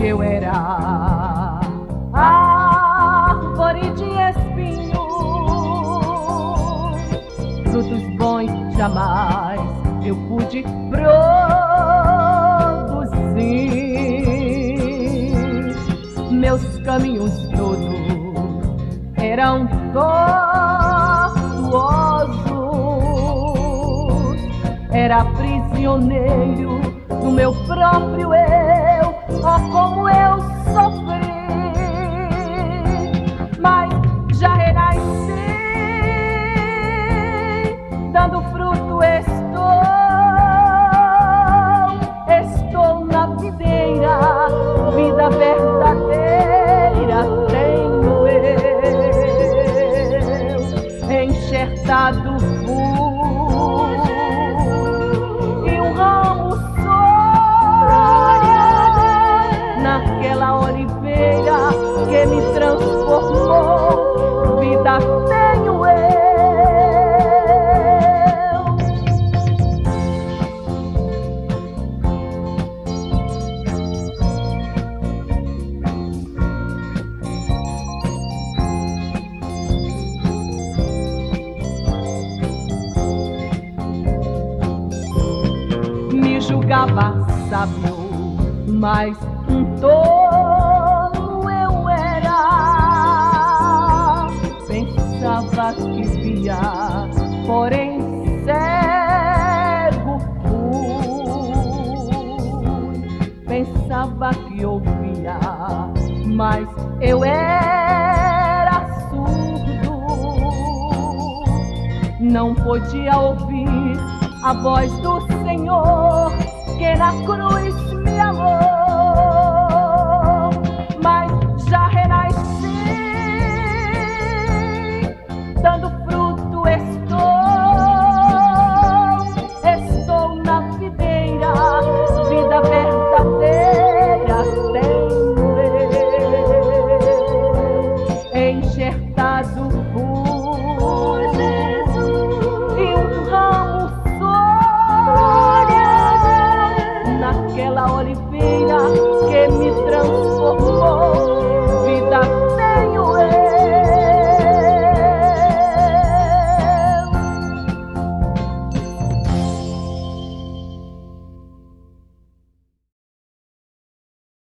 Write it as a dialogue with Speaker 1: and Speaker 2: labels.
Speaker 1: Hoje eu era árvore de espinhos, frutos bons jamais eu pude produzir. Meus caminhos todos eram tortuosos, era prisioneiro do meu próprio eu, eu, julgava sábio, mas um tolo eu era. Pensava que via, porém cego fui. Pensava que ouvia, mas eu era surdo. Não podia ouvir a voz do Senhor que na cruz me amou. horripila que me transformó.